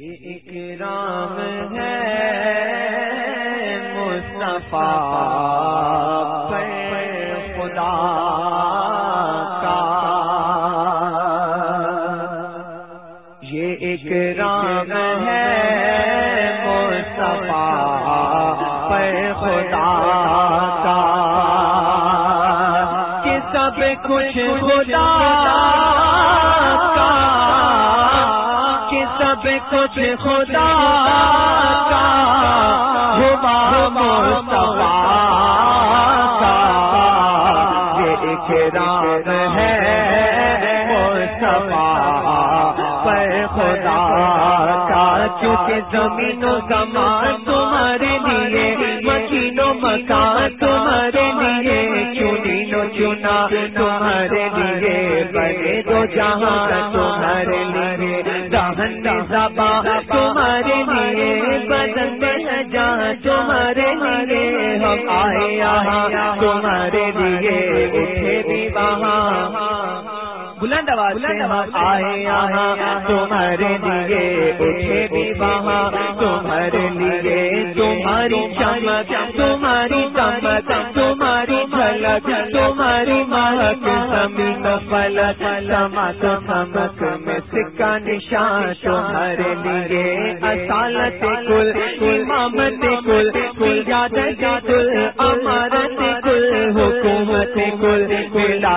یہ اکرام ہے مصطفیٰ خدا کا۔ یہ اکرام ہے مصطفیٰ خدا کا۔ کہ سب کچھ خدا سب کچھ خدا کا ہے پر خدا کا۔ چونکہ زمین و زمان تمہارے لیے، مکین و مکان تمہارے لیے چنی نو چنا تمہارے لیے بڑے دو جہاں تمہارے لیے۔ دہن زبا، تمہارے لیے بدن میں جہاں تمہارے لیے ہم آئے یہاں، تمہارے لیے اٹھے بھی وہاں۔ بلند آواز ہم آئے یہاں، تمہارے لیے اٹھے بھی وہاں۔ تمہارے لیے تمہاری چمک تمہاری چمک تمہاری جھلک تمہاری کے زمین فلک چمک سمک میں سکا نشان تمہارے لیے۔ اصالت کل، امامت کل کل جادت کل، امارت کل، حکومت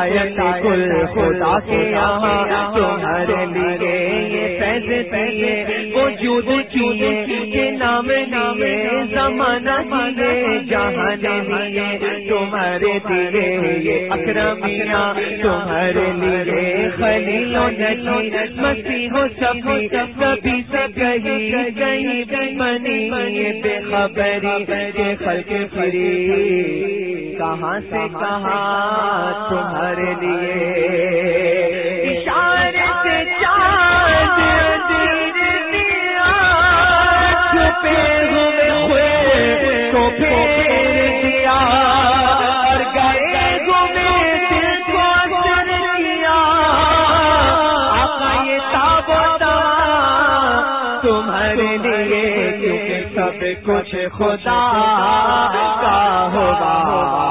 کل کل خدا کے یہاں تمہارے لیے یہ پیسے پیے وجود کیے کہ نام لیے، زمانہ دیے جہاں لیے، تمہارے دیے یہ اکرمیاں، تمہارے لیے خلیل و نجی مسیح ہو سبھی کبھی سے کہیں کہیں بھی منی بے خبری کے خلق فری کہاں سے کہاں تمہارے لیے۔ اشارے سے چاند چھپے ہوئے ہوئے تو پھیر دیا۔ اور گئے گمے دل کو سن دیا۔ آقا یہ تابوتا تمہارے لیے کیونکہ سب کچھ خدا کا ہوگا۔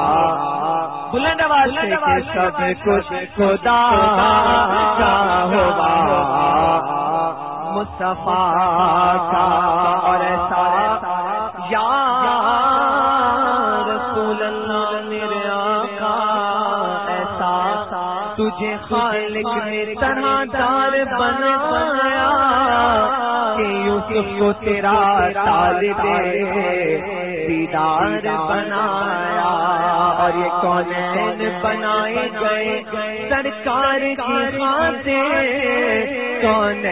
بلند آواز سب کچھ خدا کا ہوگا مصطفیٰ کا اور ایسا یا رسول اللہ میرے آقا ایسا تجھے خالق نے طرح دار بنایا کہ یوسف کو تیرا طالب دیدار بنایا۔ سرکار یہ کون بنائے گئے؟ سرکار کی خاطر کون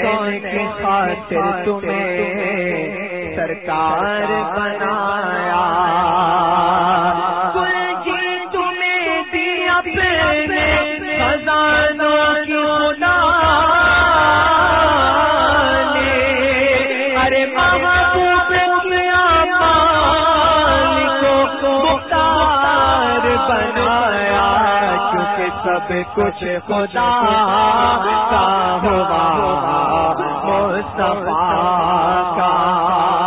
کی خاطر تمہیں سرکار بنایا؟ سب کچھ خدا کا ہوا مصطفیٰ کا۔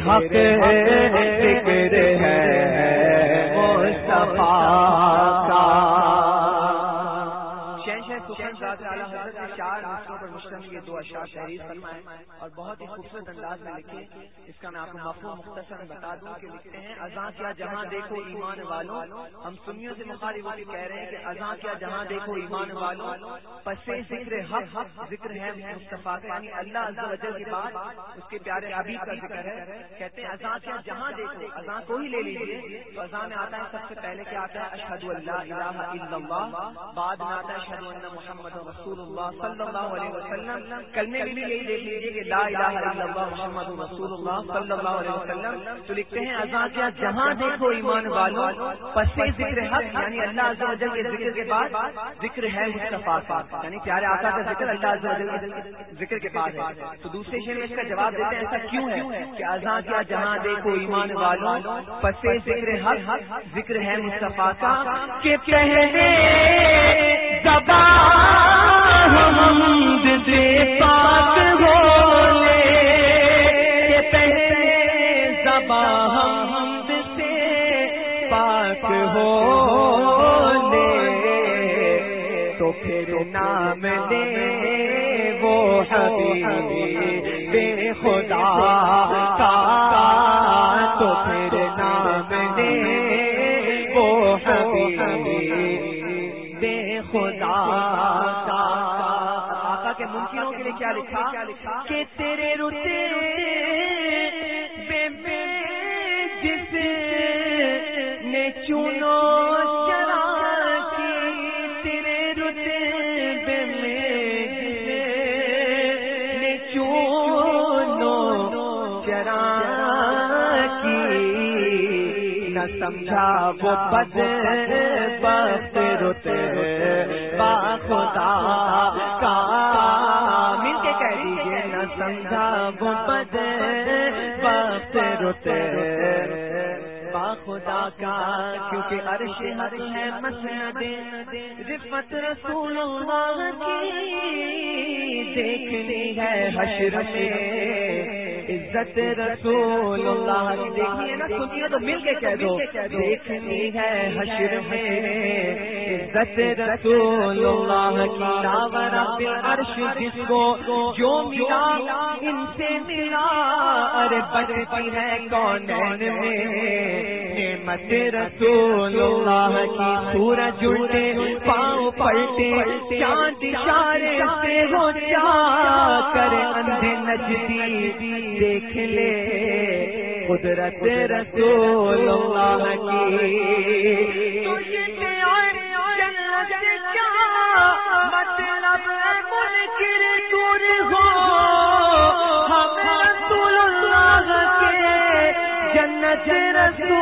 حق ذکر ہے مصطفیٰ پر مشتمل یہ دو اشعار تحریر فرمائے اور بہت ہی خوبصورت انداز میں لکھے اس کا میں آپ کو مفہوم مختصر بتا دوں کہ لکھتے ہیں ازاں کیا جہاں دیکھو ایمان والوں ہم سنیوں سے مخالف وہ کہہ رہے ہیں کہ ازاں کیا جہاں دیکھو ایمان والوں پسے ذکر حق، ذکر ہے مصطفیٰ کا یعنی اللہ عز و جل کے بعد اس کے پیارے حبیب کا ذکر ہے۔ کہتے ہیں ازاں کیا جہاں دیکھو ازاں کو ہی لے لیجیے تو ازاں میں آتا ہے سب سے پہلے کیا آتا ہے؟ اشہد اللہ الہ الا اللہ۔ بعد میں آتا ہے اشہد ان محمد رسول اللہ صلی اللہ علیہ وسلم۔ کلمے میں بھی یہی دیکھ لیجیے کہ لا الہ الا اللہ محمد رسول اللہ صلی اللہ علیہ وسلم۔ تو لکھتے ہیں ازاں کیا، جہاں دیکھو ایمان والوں پسے ذکر حق یعنی اللہ عز و جل کے ذکر کے بعد ذکر ہے مصطفیٰ کا۔ یعنی پیارے آقا کا ذکر اللہ عز و جل کے ذکر کے بعد ہے۔ تو دوسرے شعر میں اس کا جواب دیتے ہیں، ایسا کیوں ہے کہ ازاں کیا، جہاں دیکھو ایمان والوں پسے ذکر حق، ذکر ہے مصطفیٰ کا۔ کہ پہلے زبان حمد سے پاک ہو حمد سے پاک ہو لے تو پھر نام دے وہ حبیبی منکروں کے لیے کیا لکھا کہ تیرے روتے نہ سمجھا وہ بد بس رت با خدا کا۔ مل کے کہہ دیجیے نہ سمجھا وہ بد بس رت با خدا کا۔ کیونکہ عرش حق ہے مسند رفت رسول اللہ کی۔ دیکھنی ہے حشر میں عزت رسول اللہ دیکھیے نا سنیے تو مل کے کہہ دو۔ دیکھنی ہے حشر میں عزت رسول اللہ کی لاور عرش جس کو جو ملا، ان سے ملا۔ ارے بچتی ہے کون میں۔ نعمت رسول اللہ کی سورج الٹے پاؤں پلٹے، چاند اشارے سے ہو جا کر اندھے نجدی دیکھ لے۔ قدرت رسول اللہ کی۔ مطلب منکر دور ہو ہم رسول اللہ کے جنت رسول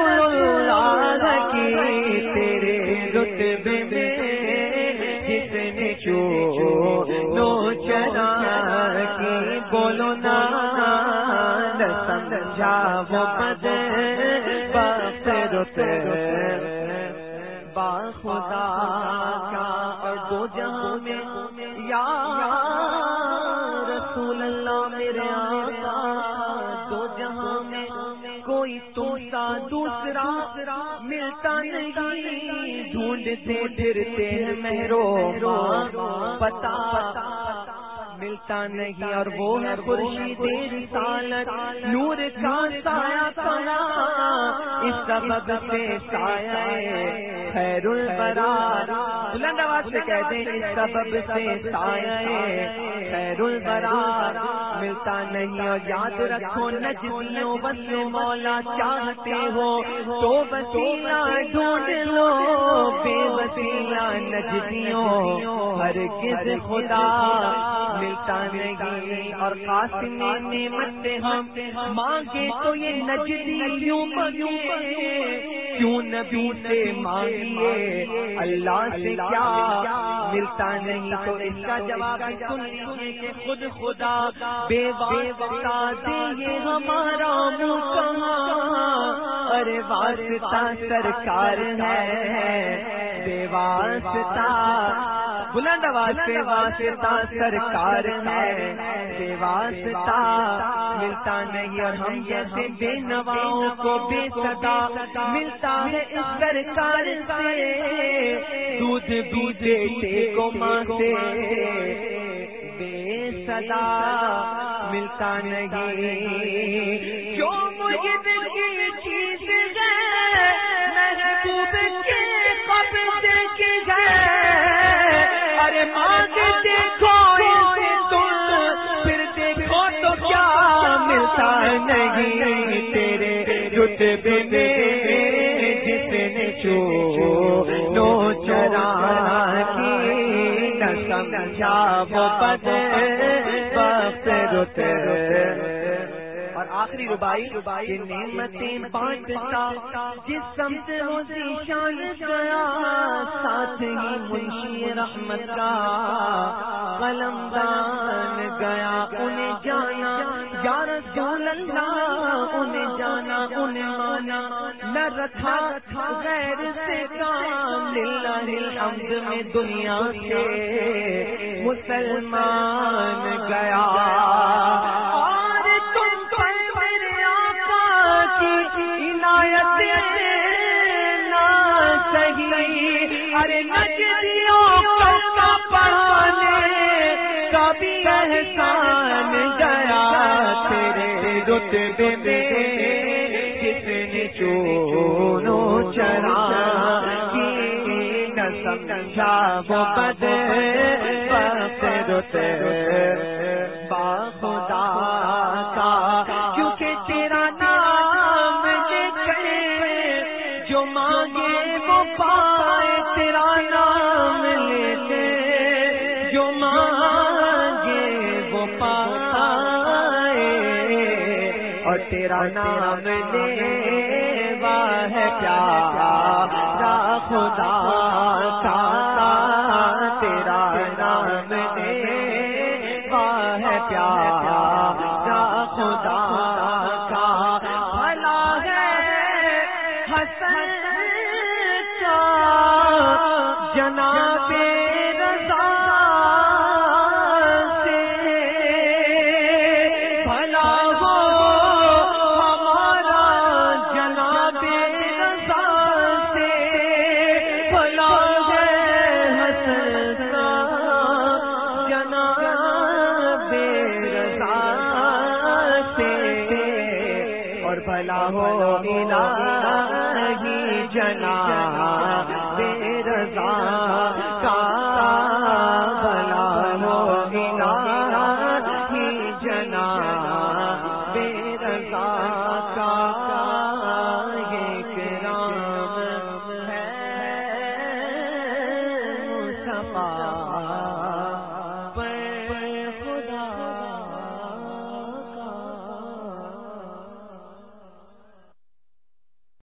کا دو جہاں میں یا رسول اللہ میرے آقا دو جہاں میں کوئی تم سا دوسرا ملتا نہیں، ڈھونڈتے پھرتے ہیں مہرو پتا ملتا نہیں اور وہ ہے خورشید رسالت نور کا سایہ پڑا اس سبب سے سایہ خیر البرا۔ بلند آواز سے کہتے ہیں اس سبب سے سایہ خیر البرا۔ ملتا نہیں اور یاد رکھو نجمیوں بس مولا چاہتے ہو۔ تو وسیلہ ڈھونڈ لو، بے وسیلہ نجمیوں ہر کس خدا ملتا نہیں اور قاسم نعمت ہم مانگے تو یہ نجدی کیوں نبی سے مانگیے؟ اللہ سے کیا ملتا نہیں تو اس کا جواب سن لیجیے کہ خود خدا بے بتا دے یہ ہمارا کہاں ارے واسطہ سرکار ہے، بے واسطہ بلند آواز سے واسطہ سرکار ہے، بے واسطہ ملتا نہیں اور ہم جیسے بے نواؤں کو بے صدا ملتا ہے اس سرکار سے۔ دودھ بھی بیٹے کو ماں سے بے صدا ملتا نہیں۔ جو مجھے دل کی چیز ہے محبوب کے قبضے کی ہے ارے ماں کے تم، پھر دیکھو تو کیا ملتا نہیں تیرے رتبے میں چو نو چرا کی نہ سمجھا وہ روتے ربائی نعمتیں بانٹتا جس سمت وہ شان گیا ساتھ ہی منشی رحمت کا قلم دان گیا انہیں جانا یا رسول اللہ انہیں جانا انہیں مانا نہ رکھا غیر سے کام للہ الحمد میں دنیا سے مسلمان گیا۔ ارے نجدیوں کا پڑھانے کبھی احسان گیا تیرے رتبے میں۔ کس نے چونو چرا نہ سمجھا وہ بد نام لے ہے پیارا خدا کا تیرا نام لے ہے پیارا بھلا ہو الہی جنا رضا کا بھلا ہو الہی